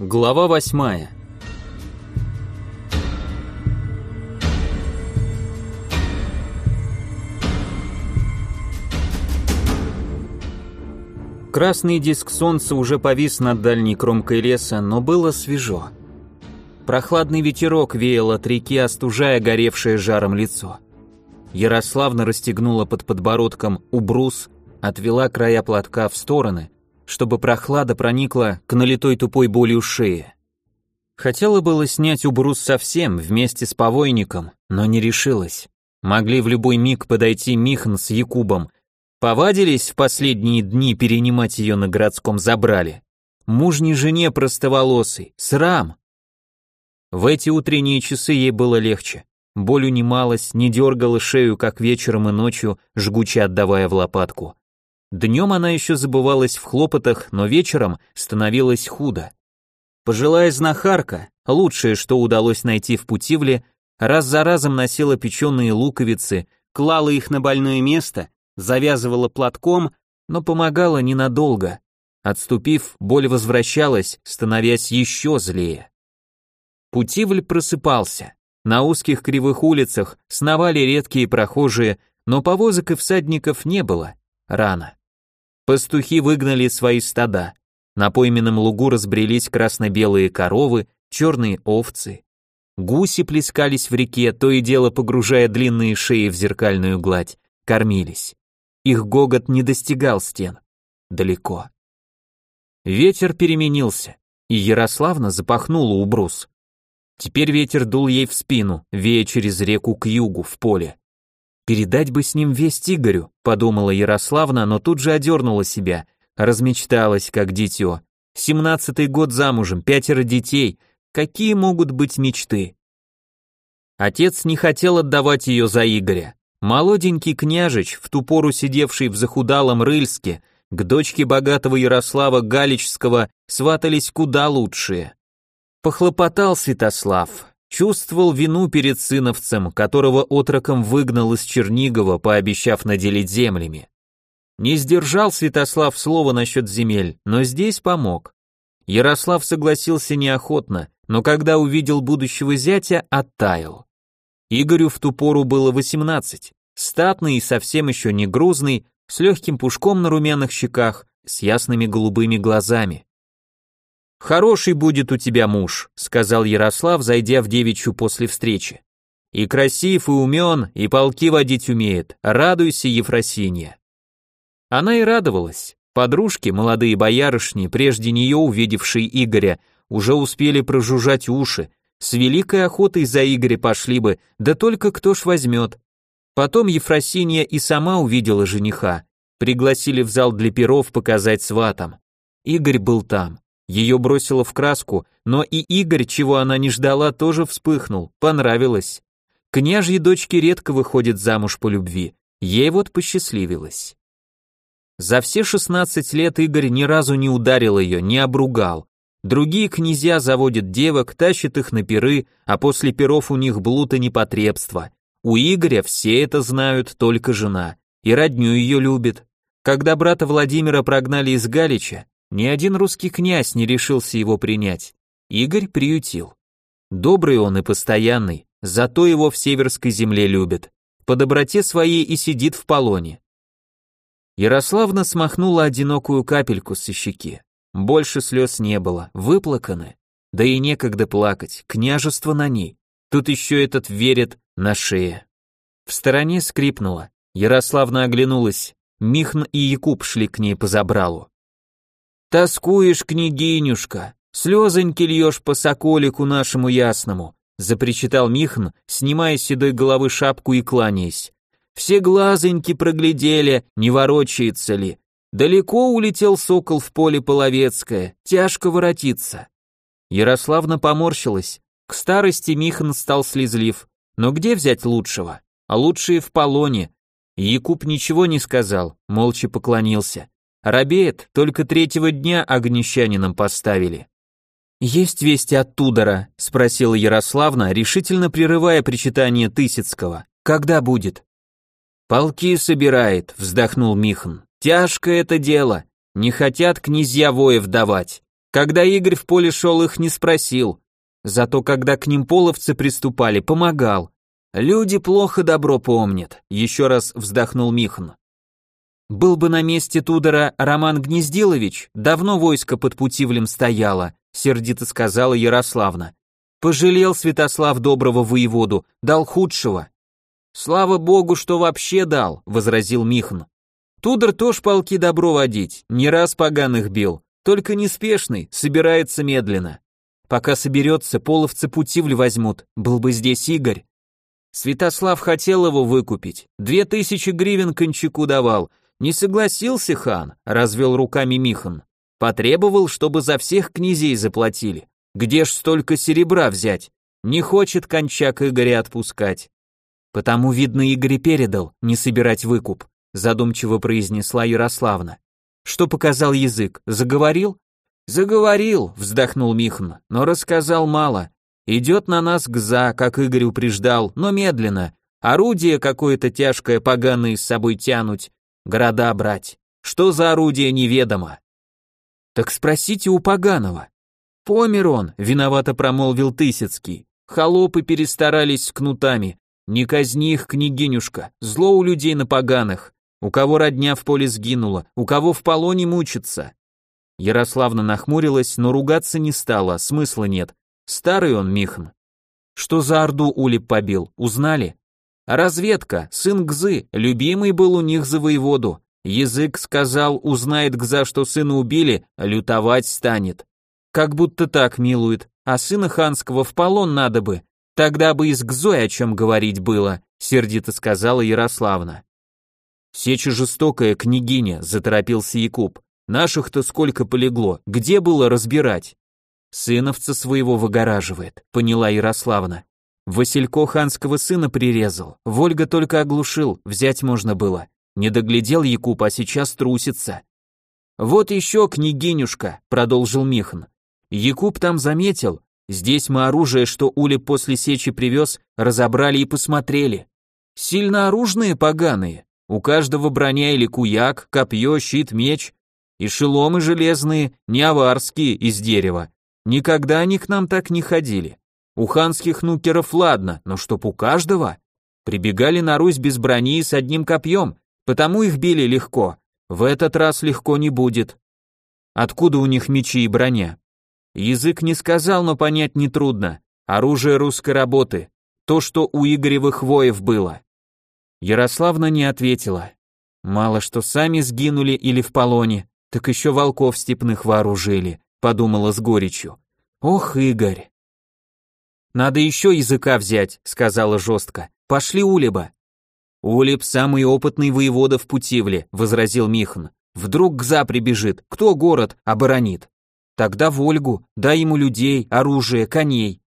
Глава восьмая. Красный диск солнца уже повис над дальней кромкой леса, но было свежо. Прохладный ветерок веял от реки, остужая горевшее жаром лицо. Ярославна расстегнула под подбородком убрус, отвела края платка в стороны, чтобы прохлада проникла к налитой тупой болью шее. Хотела было снять убрус совсем, вместе с повойником, но не решилась. Могли в любой миг подойти Михан с Якубом. Повадились в последние дни перенимать ее на городском забрали. Мужней жене простоволосый, срам. В эти утренние часы ей было легче. Боль унималась, не дергала шею, как вечером и ночью, жгуче отдавая в лопатку. Днем она еще забывалась в хлопотах, но вечером становилось худо. Пожилая знахарка, лучшее, что удалось найти в Путивле, раз за разом носила печеные луковицы, клала их на больное место, завязывала платком, но помогала ненадолго. Отступив, боль возвращалась, становясь еще злее. Путивль просыпался. На узких кривых улицах сновали редкие прохожие, но повозок и всадников не было. Рано. Пастухи выгнали свои стада. На пойменном лугу разбрелись красно-белые коровы, черные овцы. Гуси плескались в реке, то и дело погружая длинные шеи в зеркальную гладь, кормились. Их гогот не достигал стен. Далеко. Ветер переменился, и Ярославна запахнула убрус. Теперь ветер дул ей в спину, вея через реку к югу, в поле. Передать бы с ним весть Игорю, подумала Ярославна, но тут же одернула себя. Размечталась, как дитё. Семнадцатый год замужем, пятеро детей. Какие могут быть мечты? Отец не хотел отдавать ее за Игоря. Молоденький княжич, в ту пору сидевший в захудалом Рыльске, к дочке богатого Ярослава Галичского сватались куда лучшие. Похлопотал Святослав, Чувствовал вину перед сыновцем, которого отроком выгнал из Чернигова, пообещав наделить землями. Не сдержал Святослав слова насчет земель, но здесь помог. Ярослав согласился неохотно, но когда увидел будущего зятя, оттаял. Игорю в ту пору было 18, статный и совсем еще не грузный, с легким пушком на румяных щеках, с ясными голубыми глазами. «Хороший будет у тебя муж», — сказал Ярослав, зайдя в девичью после встречи. «И красив, и умен, и полки водить умеет. Радуйся, Ефросинья». Она и радовалась. Подружки, молодые боярышни, прежде нее увидевшие Игоря, уже успели прожужжать уши, с великой охотой за Игоря пошли бы, да только кто ж возьмет. Потом Ефросинья и сама увидела жениха, пригласили в зал для перов показать сватам. Игорь был там. Ее бросило в краску, но и Игорь, чего она не ждала, тоже вспыхнул, понравилось. Княжьи дочки редко выходят замуж по любви, ей вот посчастливилось. За все 16 лет Игорь ни разу не ударил ее, не обругал. Другие князья заводят девок, тащат их на пиры, а после пиров у них блуд и непотребство. У Игоря все это знают, только жена, и родню ее любит. Когда брата Владимира прогнали из Галича, ни один русский князь не решился его принять. Игорь приютил. Добрый он и постоянный, зато его в северской земле любят. По доброте своей и сидит в полоне. Ярославна смахнула одинокую капельку со щеки. Больше слез не было, выплаканы. Да и некогда плакать, княжество на ней. Тут еще этот верит на шее. В стороне скрипнуло. Ярославна оглянулась. Михн и Якуб шли к ней по забралу. «Тоскуешь, княгинюшка, слезоньки льешь по соколику нашему ясному», запричитал Михн, снимая с седой головы шапку и кланяясь. «Все глазоньки проглядели, не ворочается ли. Далеко улетел сокол в поле Половецкое, тяжко воротиться». Ярославна поморщилась. К старости Михан стал слезлив. Но где взять лучшего? А лучшие в полоне. Якуб ничего не сказал, молча поклонился. Робеет, только третьего дня огнещанином поставили. «Есть вести от Тудора?» — спросила Ярославна, решительно прерывая причитание Тысяцкого. «Когда будет?» «Полки собирает», — вздохнул Михан. «Тяжко это дело. Не хотят князья воев давать. Когда Игорь в поле шел, их не спросил. Зато когда к ним половцы приступали, помогал. Люди плохо добро помнят, еще раз вздохнул Михан. Был бы на месте Тудора Роман Гнездилович, давно войско под Путивлем стояло, сердито сказала Ярославна. Пожалел Святослав доброго воеводу, дал худшего. Слава богу, что вообще дал, возразил Михан. Тудор тоже полки добро водить, не раз поганых бил, только неспешный, собирается медленно. Пока соберется, половцы Путивль возьмут, был бы здесь Игорь. Святослав хотел его выкупить, две тысячи гривен кончаку давал, не согласился хан, развел руками Михан. Потребовал, чтобы за всех князей заплатили. Где ж столько серебра взять? Не хочет кончак Игоря отпускать. Потому, видно, Игорь передал, не собирать выкуп, задумчиво произнесла Ярославна. Что показал язык? Заговорил? Заговорил, вздохнул Михан, но рассказал мало. Идет на нас гза, как Игорь упреждал, но медленно. Орудие какое-то тяжкое поганое с собой тянуть, города брать. Что за орудие неведомо. Так спросите у поганого. Помер он, виновато промолвил Тысяцкий. Холопы перестарались с кнутами. Не казни их, княгинюшка, зло у людей на поганых. У кого родня в поле сгинула, у кого в полоне мучится. Ярославна нахмурилась, но ругаться не стала, смысла нет. Старый он, Михан. Что за орду Улип побил, узнали? Разведка, сын Гзы, любимый был у них за воеводу. Язык сказал, узнает Гза, что сына убили, лютовать станет. Как будто так милует, а сына ханского в полон надо бы. Тогда бы и с Гзой о чем говорить было, сердито сказала Ярославна. Сеча жестокая, княгиня, заторопился Якуб. Наших-то сколько полегло, где было разбирать? Сыновца своего выгораживает, поняла Ярославна. Василько ханского сына прирезал, Вольга только оглушил, взять можно было. Не доглядел Якуб, а сейчас трусится. Вот еще, княгинюшка, продолжил Михан. Якуб там заметил, здесь мы оружие, что Ули после сечи привез, разобрали и посмотрели. Сильно оружные поганые, у каждого броня или куяк, копье, щит, меч, и шеломы железные, не аварские, из дерева. Никогда они к нам так не ходили. У ханских нукеров ладно, но чтоб у каждого? Прибегали на Русь без брони и с одним копьем, потому их били легко. В этот раз легко не будет. Откуда у них мечи и броня? Язык не сказал, но понять нетрудно. Оружие русской работы. То, что у Игоревых воев было. Ярославна не ответила. Мало что сами сгинули или в полоне, так еще волков степных вооружили, подумала с горечью. Ох, Игорь. «Надо еще языка взять», — сказала жестко. «Пошли Улеба». «Улеб самый опытный воевода в Путивле», — возразил Михан. «Вдруг Гза прибежит, кто город оборонит?» «Тогда Вольгу, дай ему людей, оружие, коней».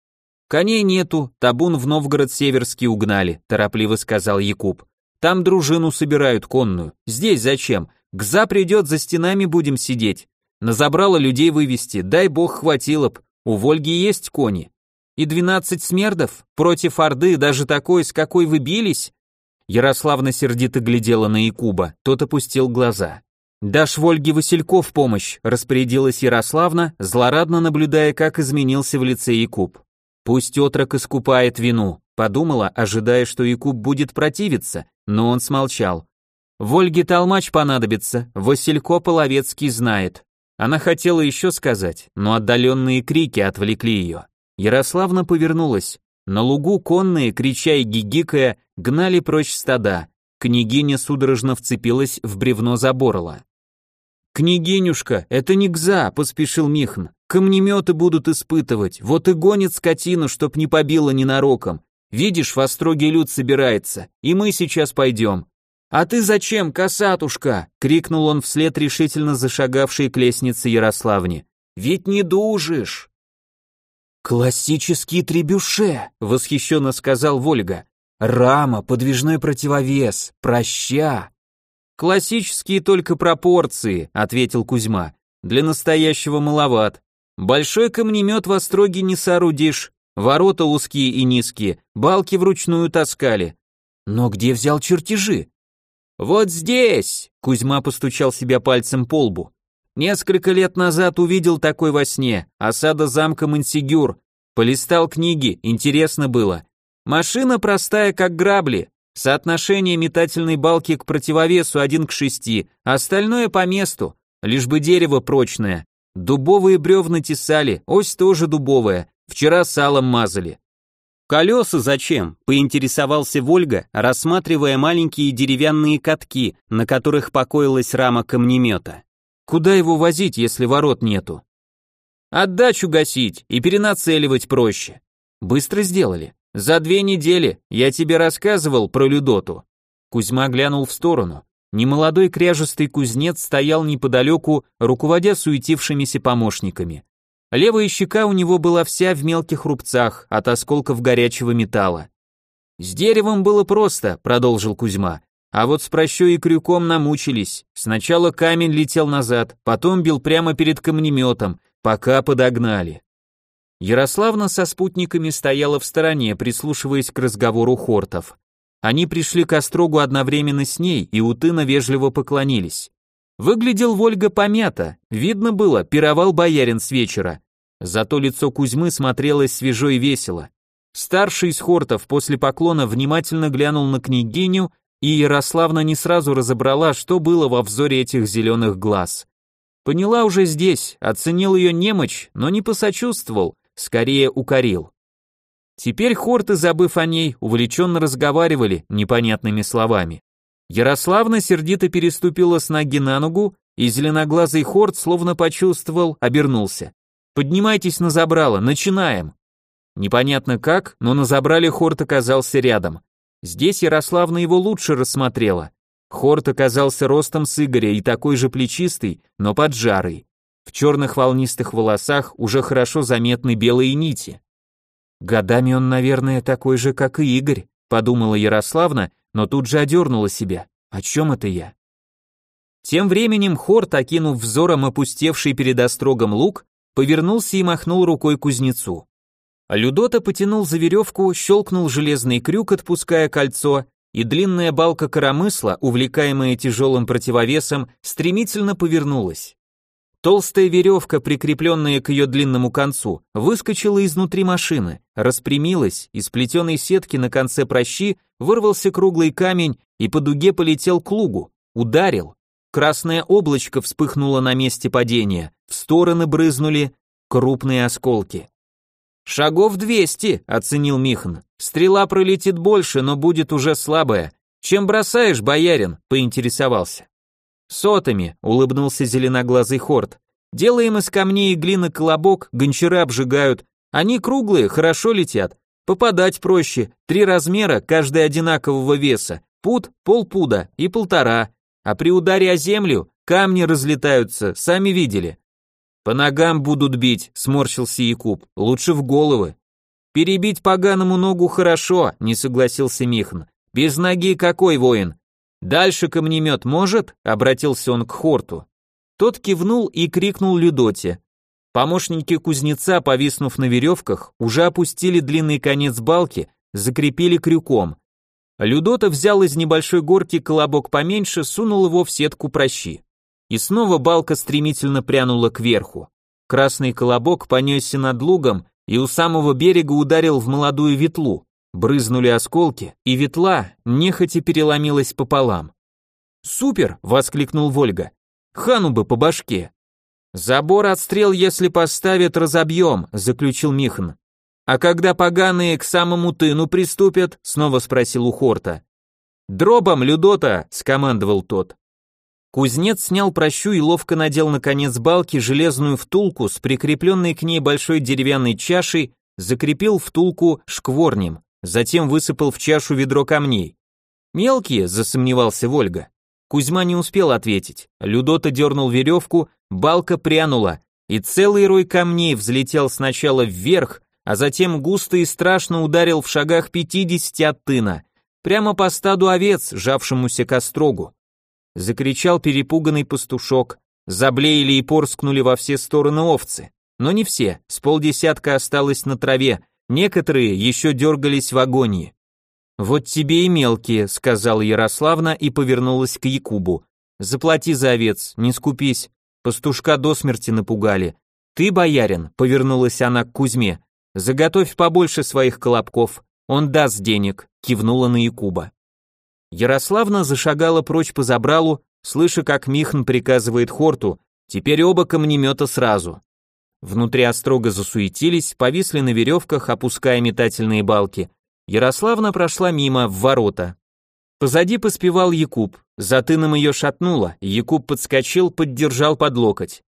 «Коней нету, табун в Новгород Северский угнали», — торопливо сказал Якуб. «Там дружину собирают конную. Здесь зачем? Гза придет, за стенами будем сидеть. На забрало людей вывести, дай бог хватило б. У Вольги есть кони. И двенадцать смердов? Против Орды даже такой, с какой вы бились?» Ярославна сердито глядела на Якуба, тот опустил глаза. «Дашь Вольге Васильков помощь», — распорядилась Ярославна, злорадно наблюдая, как изменился в лице Якуб. «Пусть отрок искупает вину», — подумала, ожидая, что Якуб будет противиться, но он смолчал. «Вольге толмач понадобится, Василько Половецкий знает». Она хотела еще сказать, но отдаленные крики отвлекли ее. Ярославна повернулась. На лугу конные, крича и гигикая, гнали прочь стада. Княгиня судорожно вцепилась в бревно заборла. «Княгинюшка, это не гза», — поспешил Михн. «Камнеметы будут испытывать, вот и гонит скотину, чтоб не побило ненароком. Видишь, во строгий люд собирается, и мы сейчас пойдем». «А ты зачем, косатушка?» — крикнул он вслед решительно зашагавшей к лестнице Ярославне. «Ведь не дужишь!» «Классический требюше!» — восхищенно сказал Вольга. «Рама, подвижной противовес, проща!» «Классические только пропорции», — ответил Кузьма. «Для настоящего маловат. Большой камнемет в Остроге не соорудишь. Ворота узкие и низкие, балки вручную таскали. Но где взял чертежи?» «Вот здесь!» — Кузьма постучал себя пальцем по лбу. Несколько лет назад увидел такой во сне, осада замка Мансигюр. Полистал книги, интересно было. Машина простая, как грабли. Соотношение метательной балки к противовесу 1 к 6, остальное по месту, лишь бы дерево прочное. Дубовые бревна тесали, ось тоже дубовая, вчера салом мазали. «Колеса зачем?» – поинтересовался Вольга, рассматривая маленькие деревянные катки, на которых покоилась рама камнемета. «Куда его возить, если ворот нету?» «Отдачу гасить и перенацеливать проще». «Быстро сделали. За две недели. Я тебе рассказывал про Людоту». Кузьма глянул в сторону. Немолодой кряжестый кузнец стоял неподалеку, руководя суетившимися помощниками. Левая щека у него была вся в мелких рубцах от осколков горячего металла. «С деревом было просто», — продолжил Кузьма. «А вот с прощой и крюком намучились. Сначала камень летел назад, потом бил прямо перед камнеметом, пока подогнали». Ярославна со спутниками стояла в стороне, прислушиваясь к разговору хортов. Они пришли к острогу одновременно с ней, и утына вежливо поклонились. Выглядел Вольга помято, видно было, пировал боярин с вечера. Зато лицо Кузьмы смотрелось свежо и весело. Старший из хортов после поклона внимательно глянул на княгиню, и Ярославна не сразу разобрала, что было во взоре этих зеленых глаз. Поняла уже здесь, оценил ее немощь, но не посочувствовал, скорее укорил. Теперь хорты, забыв о ней, увлеченно разговаривали непонятными словами. Ярославна сердито переступила с ноги на ногу, и зеленоглазый хорт словно почувствовал, обернулся. Поднимайтесь на забрало, начинаем. Непонятно как, но на забрале Хорт оказался рядом. Здесь Ярославна его лучше рассмотрела. Хорт оказался ростом с Игоря и такой же плечистый, но поджарый. В черных волнистых волосах уже хорошо заметны белые нити. Годами он, наверное, такой же, как и Игорь, подумала Ярославна, но тут же одернула себя. О чем это я? Тем временем Хорт, окинув взором опустевший перед острогом лук, повернулся и махнул рукой кузнецу. Людота потянул за веревку, щелкнул железный крюк, отпуская кольцо, и длинная балка коромысла, увлекаемая тяжелым противовесом, стремительно повернулась. Толстая веревка, прикрепленная к ее длинному концу, выскочила изнутри машины, распрямилась, из плетеной сетки на конце прощи вырвался круглый камень и по дуге полетел к лугу, ударил. Красное облачко вспыхнуло на месте падения, в стороны брызнули крупные осколки. «Шагов двести», — оценил Михан. «Стрела пролетит больше, но будет уже слабая. Чем бросаешь, боярин?» — поинтересовался. «Сотами», — улыбнулся зеленоглазый хорд. «Делаем из камней и глины колобок, гончары обжигают. Они круглые, хорошо летят. Попадать проще. Три размера, каждый одинакового веса. Пуд, полпуда и полтора. А при ударе о землю камни разлетаются, сами видели. По ногам будут бить, сморщился Якуб, лучше в головы. Перебить поганому ногу хорошо, не согласился Михн. Без ноги какой воин? Дальше камнемет может? Обратился он к Хорту. Тот кивнул и крикнул Людоте. Помощники кузнеца, повиснув на веревках, уже опустили длинный конец балки, закрепили крюком. Людота взял из небольшой горки колобок поменьше, сунул его в сетку прощи. И снова балка стремительно прянула кверху. Красный колобок понесся над лугом и у самого берега ударил в молодую ветлу. Брызнули осколки, и ветла нехотя переломилась пополам. «Супер!» — воскликнул Вольга. «Хану бы по башке!» «Забор отстрел, если поставят, разобьем», — заключил Михан. «А когда поганые к самому тыну приступят?» — снова спросил у Хорта. «Дробом, Людота!» — скомандовал тот. Кузнец снял прощу и ловко надел на конец балки железную втулку с прикрепленной к ней большой деревянной чашей, закрепил втулку шкворнем, затем высыпал в чашу ведро камней. «Мелкие?» — засомневался Вольга. Кузьма не успел ответить. Людота дернул веревку, балка прянула, и целый рой камней взлетел сначала вверх, а затем густо и страшно ударил в шагах пятидесяти от тына, прямо по стаду овец, жавшемуся к острогу. Закричал перепуганный пастушок, заблеяли и порскнули во все стороны овцы. Но не все, с полдесятка осталось на траве, некоторые еще дергались в агонии. «Вот тебе и мелкие», — сказала Ярославна и повернулась к Якубу. «Заплати за овец, не скупись. Пастушка до смерти напугали. Ты, боярин, повернулась она к Кузьме, заготовь побольше своих колобков, он даст денег, кивнула на Якуба. Ярославна зашагала прочь по забралу, слыша, как Михн приказывает Хорту, теперь оба камнемета сразу. Внутри острога засуетились, повисли на веревках, опуская метательные балки. Ярославна прошла мимо, в ворота. Позади поспевал Якуб, за тыном ее шатнуло, Якуб подскочил, поддержал под локоть.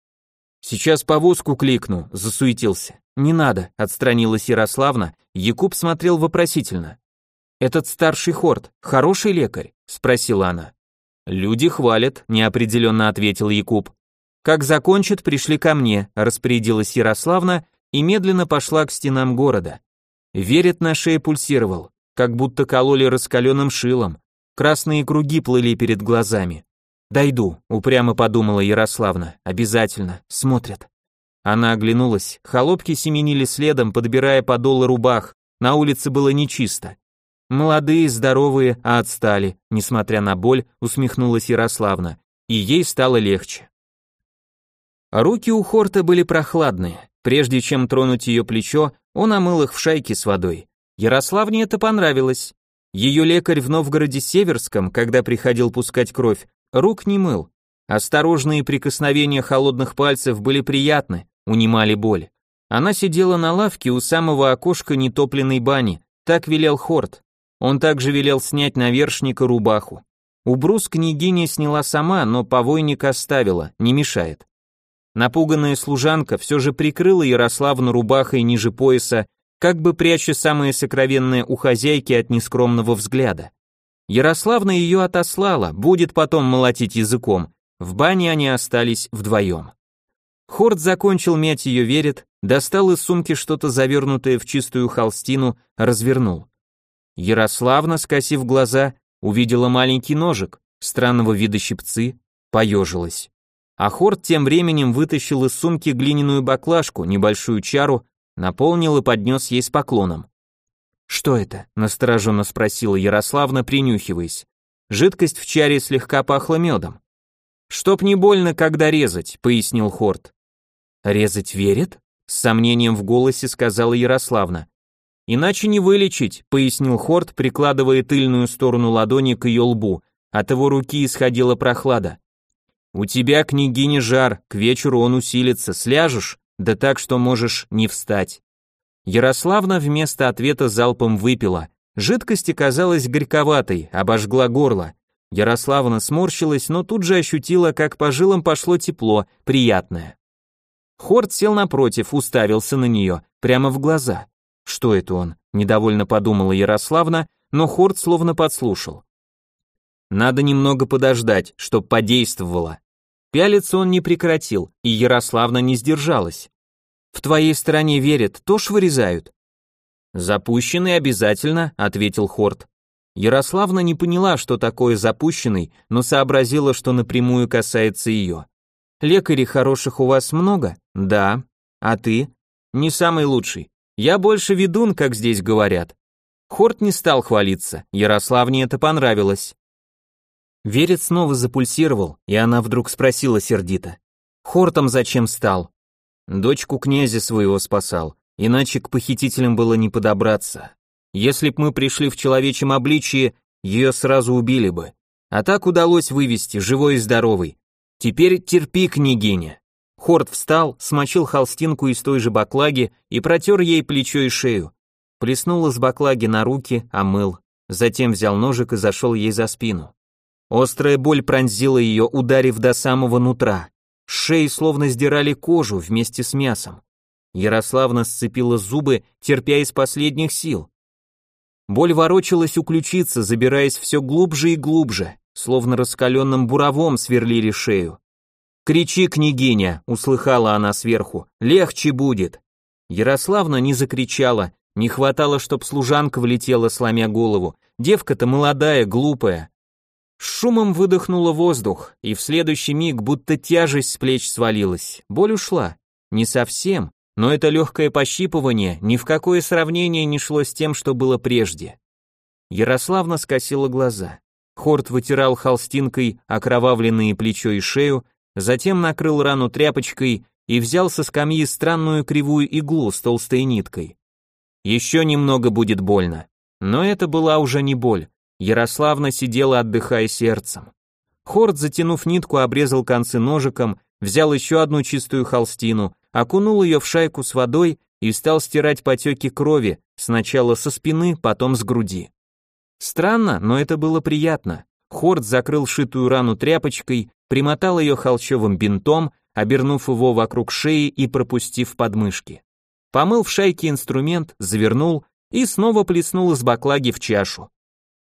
«Сейчас повозку кликну», — засуетился. «Не надо», — отстранилась Ярославна, Якуб смотрел вопросительно. «Этот старший хорд, хороший лекарь?» — спросила она. «Люди хвалят», — неопределенно ответил Якуб. «Как закончит, пришли ко мне», — распорядилась Ярославна и медленно пошла к стенам города. Верет на шее пульсировал, как будто кололи раскаленным шилом. Красные круги плыли перед глазами. «Дойду», — упрямо подумала Ярославна. «Обязательно. Смотрят». Она оглянулась. Холопки семенили следом, подбирая подолы рубах. На улице было нечисто. Молодые, здоровые, а отстали. Несмотря на боль, усмехнулась Ярославна. И ей стало легче. Руки у Хорта были прохладные. Прежде чем тронуть ее плечо, он омыл их в шайке с водой. Ярославне это понравилось. Ее лекарь в Новгороде Северском, когда приходил пускать кровь, рук не мыл. Осторожные прикосновения холодных пальцев были приятны, унимали боль. Она сидела на лавке у самого окошка нетопленной бани, так велел Хорт. Он также велел снять навершника рубаху. Убрус княгиня сняла сама, но повойник оставила, не мешает. Напуганная служанка все же прикрыла Ярославну рубахой ниже пояса, как бы пряча самое сокровенное у хозяйки от нескромного взгляда. Ярославна ее отослала, будет потом молотить языком. В бане они остались вдвоем. Хорд закончил мять ее верит, достал из сумки что-то завернутое в чистую холстину, развернул. Ярославна, скосив глаза, увидела маленький ножик, странного вида щипцы, поежилась. А Хорд тем временем вытащил из сумки глиняную баклажку, небольшую чару, наполнил и поднес ей с поклоном. «Что это?» – настороженно спросила Ярославна, принюхиваясь. Жидкость в чаре слегка пахла медом. «Чтоб не больно, когда резать», – пояснил Хорд. «Резать верит?» – с сомнением в голосе сказала Ярославна. «Иначе не вылечить», – пояснил Хорд, прикладывая тыльную сторону ладони к ее лбу. От его руки исходила прохлада. У тебя, княгиня, жар, к вечеру он усилится, сляжешь, да так, что можешь не встать. Ярославна вместо ответа залпом выпила. Жидкость оказалась горьковатой, обожгла горло. Ярославна сморщилась, но тут же ощутила, как по жилам пошло тепло, приятное. Хорт сел напротив, уставился на нее, прямо в глаза. Что это он? Недовольно подумала Ярославна, но Хорт словно подслушал. Надо немного подождать, чтоб подействовало. Пялиться он не прекратил, и Ярославна не сдержалась. В твоей стороне верят, то ж вырезают. Запущенный обязательно, ответил Хорт. Ярославна не поняла, что такое запущенный, но сообразила, что напрямую касается ее. Лекарей хороших у вас много? Да. А ты? Не самый лучший. Я больше ведун, как здесь говорят. Хорт не стал хвалиться, Ярославне это понравилось. Верец снова запульсировал, и она вдруг спросила сердито. «Хортом зачем стал?» «Дочку князя своего спасал, иначе к похитителям было не подобраться. Если б мы пришли в человечьем обличии, ее сразу убили бы. А так удалось вывести, живой и здоровый. Теперь терпи, княгиня». Хорт встал, смочил холстинку из той же баклаги и протер ей плечо и шею. Плеснул из баклаги на руки, омыл. Затем взял ножик и зашел ей за спину. Острая боль пронзила ее, ударив до самого нутра. Шеи словно сдирали кожу вместе с мясом. Ярославна сцепила зубы, терпя из последних сил. Боль ворочалась у ключицы, забираясь все глубже и глубже, словно раскаленным буровом сверлили шею. «Кричи, княгиня!» — услыхала она сверху. «Легче будет!» Ярославна не закричала, не хватало, чтоб служанка влетела, сломя голову. Девка-то молодая, глупая, с шумом выдохнула воздух, и в следующий миг будто тяжесть с плеч свалилась. Боль ушла. Не совсем, но это легкое пощипывание ни в какое сравнение не шло с тем, что было прежде. Ярославна скосила глаза. Хорт вытирал холстинкой окровавленные плечо и шею, затем накрыл рану тряпочкой и взял со скамьи странную кривую иглу с толстой ниткой. Еще немного будет больно. Но это была уже не боль. Ярославна сидела, отдыхая сердцем. Хорд, затянув нитку, обрезал концы ножиком, взял еще одну чистую холстину, окунул ее в шайку с водой и стал стирать потеки крови, сначала со спины, потом с груди. Странно, но это было приятно. Хорд закрыл шитую рану тряпочкой, примотал ее холщовым бинтом, обернув его вокруг шеи и пропустив подмышки. Помыл в шайке инструмент, завернул и снова плеснул из баклаги в чашу.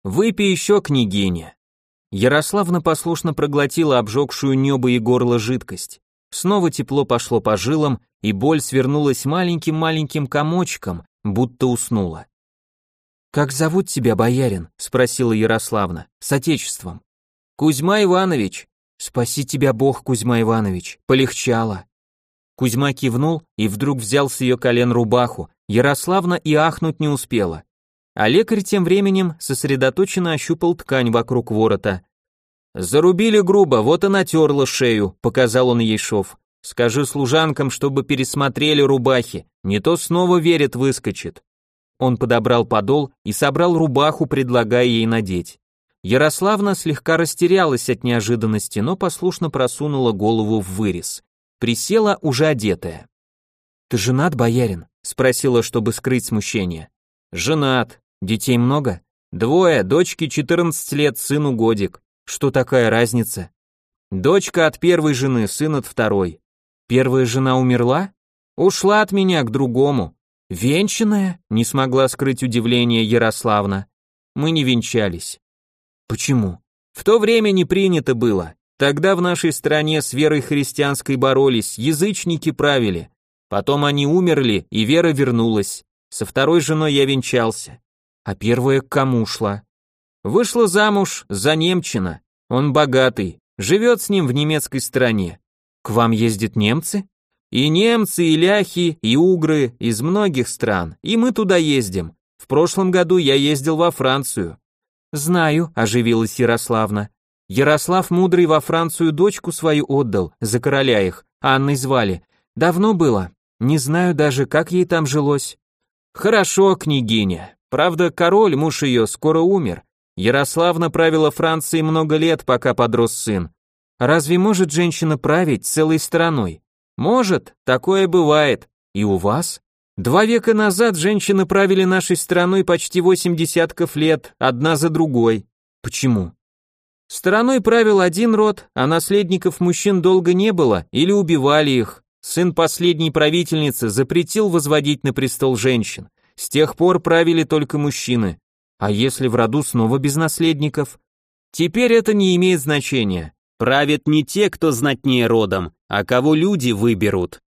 «Выпей еще, княгиня». Ярославна послушно проглотила обжегшую небо и горло жидкость. Снова тепло пошло по жилам, и боль свернулась маленьким-маленьким комочком, будто уснула. «Как зовут тебя, боярин?» — спросила Ярославна. «С отечеством». «Кузьма Иванович». «Спаси тебя Бог, Кузьма Иванович». Полегчало. Кузьма кивнул и вдруг взял с ее колен рубаху. Ярославна и ахнуть не успела. А лекарь тем временем сосредоточенно ощупал ткань вокруг ворота. «Зарубили грубо, вот и натерла шею», — показал он ей шов. «Скажи служанкам, чтобы пересмотрели рубахи, не то снова верит выскочит». Он подобрал подол и собрал рубаху, предлагая ей надеть. Ярославна слегка растерялась от неожиданности, но послушно просунула голову в вырез. Присела, уже одетая. «Ты женат, боярин?» — спросила, чтобы скрыть смущение. «Женат. Детей много?» «Двое, дочке 14 лет, сыну годик. Что такая разница?» «Дочка от первой жены, сын от второй. Первая жена умерла? Ушла от меня к другому. Венчанная? Не смогла скрыть удивление Ярославна. Мы не венчались. Почему? В то время не принято было. Тогда в нашей стране с верой христианской боролись, язычники правили. Потом они умерли, и вера вернулась. Со второй женой я венчался. А первая к кому шла? Вышла замуж за немчина. Он богатый, живет с ним в немецкой стране. К вам ездят немцы? И немцы, и ляхи, и угры из многих стран, и мы туда ездим. В прошлом году я ездил во Францию. Знаю, оживилась Ярославна. Ярослав Мудрый во Францию дочку свою отдал, за короля их, Анной звали. Давно было. Не знаю даже, как ей там жилось. Хорошо, княгиня. Правда, король, муж ее, скоро умер. Ярославна правила Францией много лет, пока подрос сын. Разве может женщина править целой страной? Может, такое бывает. И у вас? Два века назад женщины правили нашей страной почти восемь десятков лет, одна за другой. Почему? Страной правил один род, а наследников мужчин долго не было или убивали их. Сын последней правительницы запретил возводить на престол женщин. С тех пор правили только мужчины. А если в роду снова без наследников? Теперь это не имеет значения. Правят не те, кто знатнее родом, а кого люди выберут.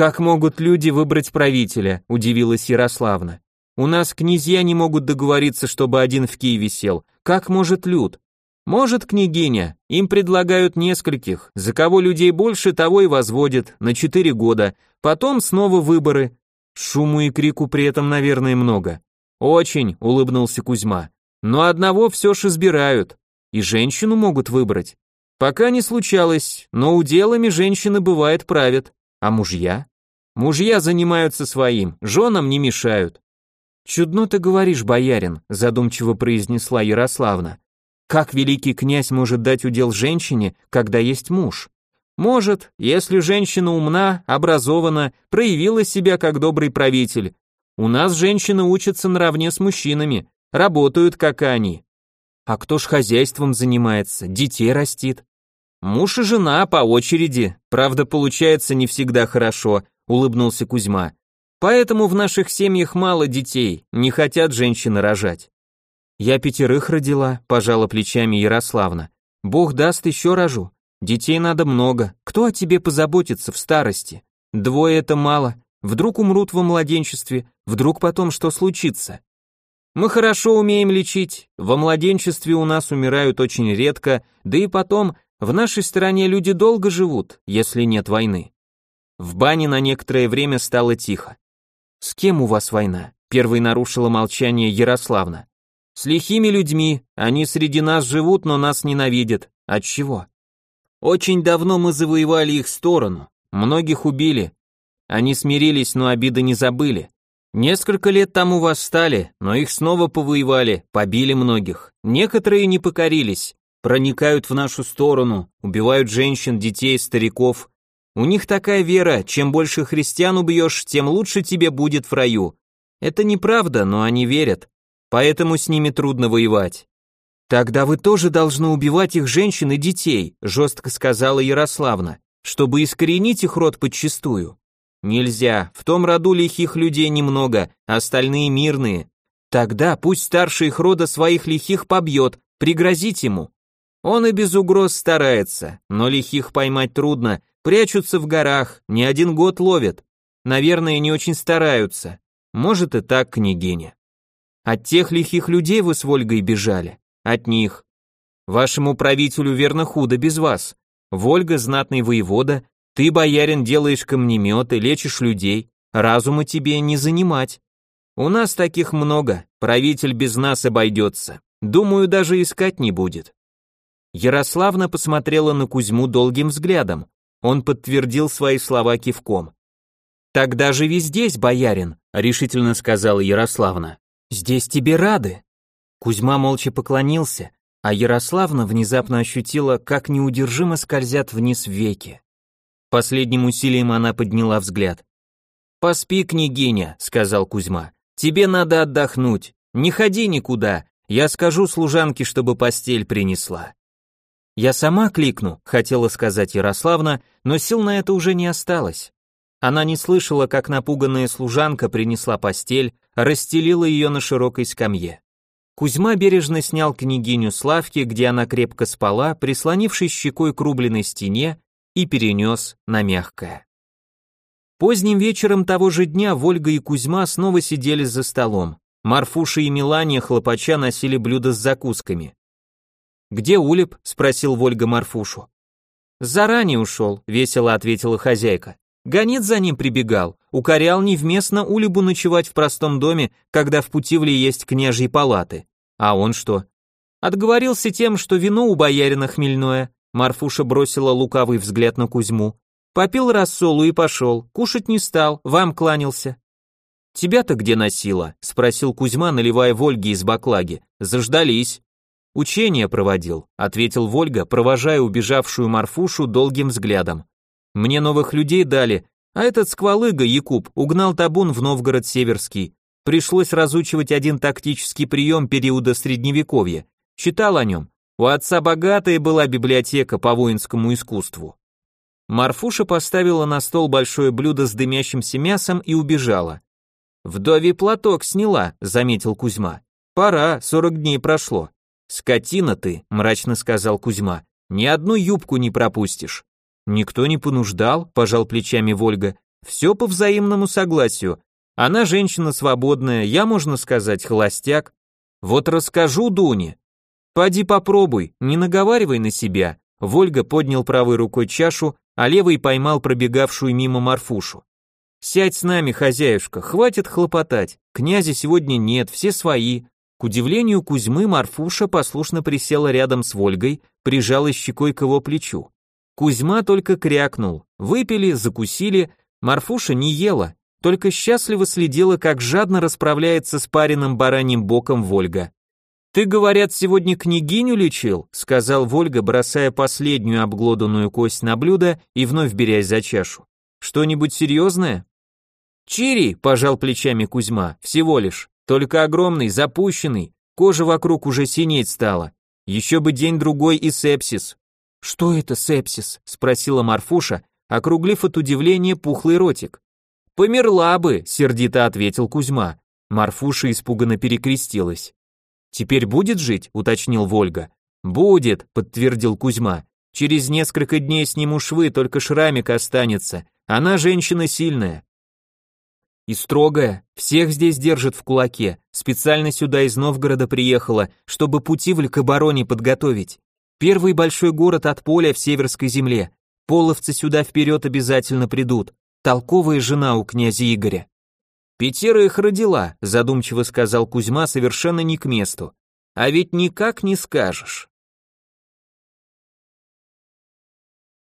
Как могут люди выбрать правителя, удивилась Ярославна. У нас князья не могут договориться, чтобы один в Киеве сел. Как может люд? Может, княгиня, им предлагают нескольких, за кого людей больше, того и возводят, на четыре года, потом снова выборы. Шуму и крику при этом, наверное, много. Очень, улыбнулся Кузьма. Но одного все ж избирают. И женщину могут выбрать. Пока не случалось, но уделами женщины бывает правят, а мужья? Мужья занимаются своим, женам не мешают. Чудно ты говоришь, боярин, задумчиво произнесла Ярославна. Как великий князь может дать удел женщине, когда есть муж? Может, если женщина умна, образована, проявила себя как добрый правитель. У нас женщины учатся наравне с мужчинами, работают как они. А кто ж хозяйством занимается, детей растит? Муж и жена по очереди, правда, получается не всегда хорошо, улыбнулся Кузьма. Поэтому в наших семьях мало детей, не хотят женщины рожать. Я пятерых родила, пожала плечами Ярославна. Бог даст еще рожу. Детей надо много. Кто о тебе позаботится в старости? Двое это мало. Вдруг умрут во младенчестве, вдруг потом что случится? Мы хорошо умеем лечить. Во младенчестве у нас умирают очень редко, да и потом в нашей стране люди долго живут, если нет войны. В бане на некоторое время стало тихо. С кем у вас война? Первый нарушила молчание Ярославна. С лихими людьми, они среди нас живут, но нас ненавидят. От чего? Очень давно мы завоевали их сторону, многих убили. Они смирились, но обиды не забыли. Несколько лет тому восстали, но их снова повоевали, побили многих. Некоторые не покорились, проникают в нашу сторону, убивают женщин, детей, стариков. У них такая вера, чем больше христиан убьешь, тем лучше тебе будет в раю. Это неправда, но они верят, поэтому с ними трудно воевать. Тогда вы тоже должны убивать их женщин и детей, жестко сказала Ярославна, чтобы искоренить их род подчистую. Нельзя, в том роду лихих людей немного, а остальные мирные. Тогда пусть старший их рода своих лихих побьет, пригрозить ему. Он и без угроз старается, но лихих поймать трудно, прячутся в горах, не один год ловят. Наверное, не очень стараются. Может и так, княгиня. От тех лихих людей вы с Вольгой бежали? От них. Вашему правителю верно худо без вас. Вольга знатный воевода, ты, боярин, делаешь камнеметы, лечишь людей, разума тебе не занимать. У нас таких много, правитель без нас обойдется. Думаю, даже искать не будет. Ярославна посмотрела на Кузьму долгим взглядом. Он подтвердил свои слова кивком. «Тогда живи здесь, боярин», — решительно сказала Ярославна. «Здесь тебе рады». Кузьма молча поклонился, а Ярославна внезапно ощутила, как неудержимо скользят вниз веки. Последним усилием она подняла взгляд. «Поспи, княгиня», — сказал Кузьма. «Тебе надо отдохнуть. Не ходи никуда. Я скажу служанке, чтобы постель принесла». «Я сама кликну», — хотела сказать Ярославна, но сил на это уже не осталось. Она не слышала, как напуганная служанка принесла постель, расстелила ее на широкой скамье. Кузьма бережно снял княгиню с лавки, где она крепко спала, прислонившись щекой к рубленной стене, и перенес на мягкое. Поздним вечером того же дня Вольга и Кузьма снова сидели за столом. Марфуша и Милания хлопача носили блюда с закусками. «Где Улеп?» — спросил Вольга Марфушу. «Заранее ушел», — весело ответила хозяйка. Гонец за ним прибегал, укорял невместно Улебу ночевать в простом доме, когда в Путивле есть княжьи палаты. А он что? Отговорился тем, что вино у боярина хмельное, Марфуша бросила лукавый взгляд на Кузьму. Попил рассолу и пошел, кушать не стал, вам кланялся. Тебя-то где носила? спросил Кузьма, наливая Вольге из баклаги. Заждались. Учение проводил, ответил Вольга, провожая убежавшую Марфушу долгим взглядом. Мне новых людей дали, а этот сквалыга Якуб угнал табун в Новгород Северский. Пришлось разучивать один тактический прием периода средневековья. Читал о нем, у отца богатая была библиотека по воинскому искусству. Марфуша поставила на стол большое блюдо с дымящимся мясом и убежала. «Вдовий платок сняла», — заметил Кузьма. «Пора, сорок дней прошло». «Скотина ты», — мрачно сказал Кузьма. «Ни одну юбку не пропустишь». «Никто не понуждал», — пожал плечами Вольга. «Все по взаимному согласию. Она женщина свободная, я, можно сказать, холостяк. Вот расскажу Дуне, Поди попробуй, не наговаривай на себя. Вольга поднял правой рукой чашу, а левой поймал пробегавшую мимо Марфушу. Сядь с нами, хозяюшка, хватит хлопотать. Князя сегодня нет, все свои. К удивлению Кузьмы Марфуша послушно присела рядом с Вольгой, прижалась щекой к его плечу. Кузьма только крякнул. Выпили, закусили, Марфуша не ела, только счастливо следила, как жадно расправляется с пареным бараньим боком Вольга. «Ты, говорят, сегодня княгиню лечил?» — сказал Вольга, бросая последнюю обглоданную кость на блюдо и вновь берясь за чашу. «Что-нибудь серьезное?» «Чири!» — пожал плечами Кузьма. «Всего лишь. Только огромный, запущенный. Кожа вокруг уже синеть стала. Еще бы день-другой и сепсис». «Что это сепсис?» — спросила Марфуша, округлив от удивления пухлый ротик. «Померла бы», — сердито ответил Кузьма. Марфуша испуганно перекрестилась. «Теперь будет жить?» — уточнил Вольга. «Будет», — подтвердил Кузьма. «Через несколько дней сниму швы, только шрамик останется. Она женщина сильная». «И строгая, всех здесь держит в кулаке. Специально сюда из Новгорода приехала, чтобы пути в обороне подготовить. Первый большой город от поля в Северской земле. Половцы сюда вперед обязательно придут. Толковая жена у князя Игоря. «Пятеро их родила», задумчиво сказал Кузьма совершенно не к месту. «А ведь никак не скажешь».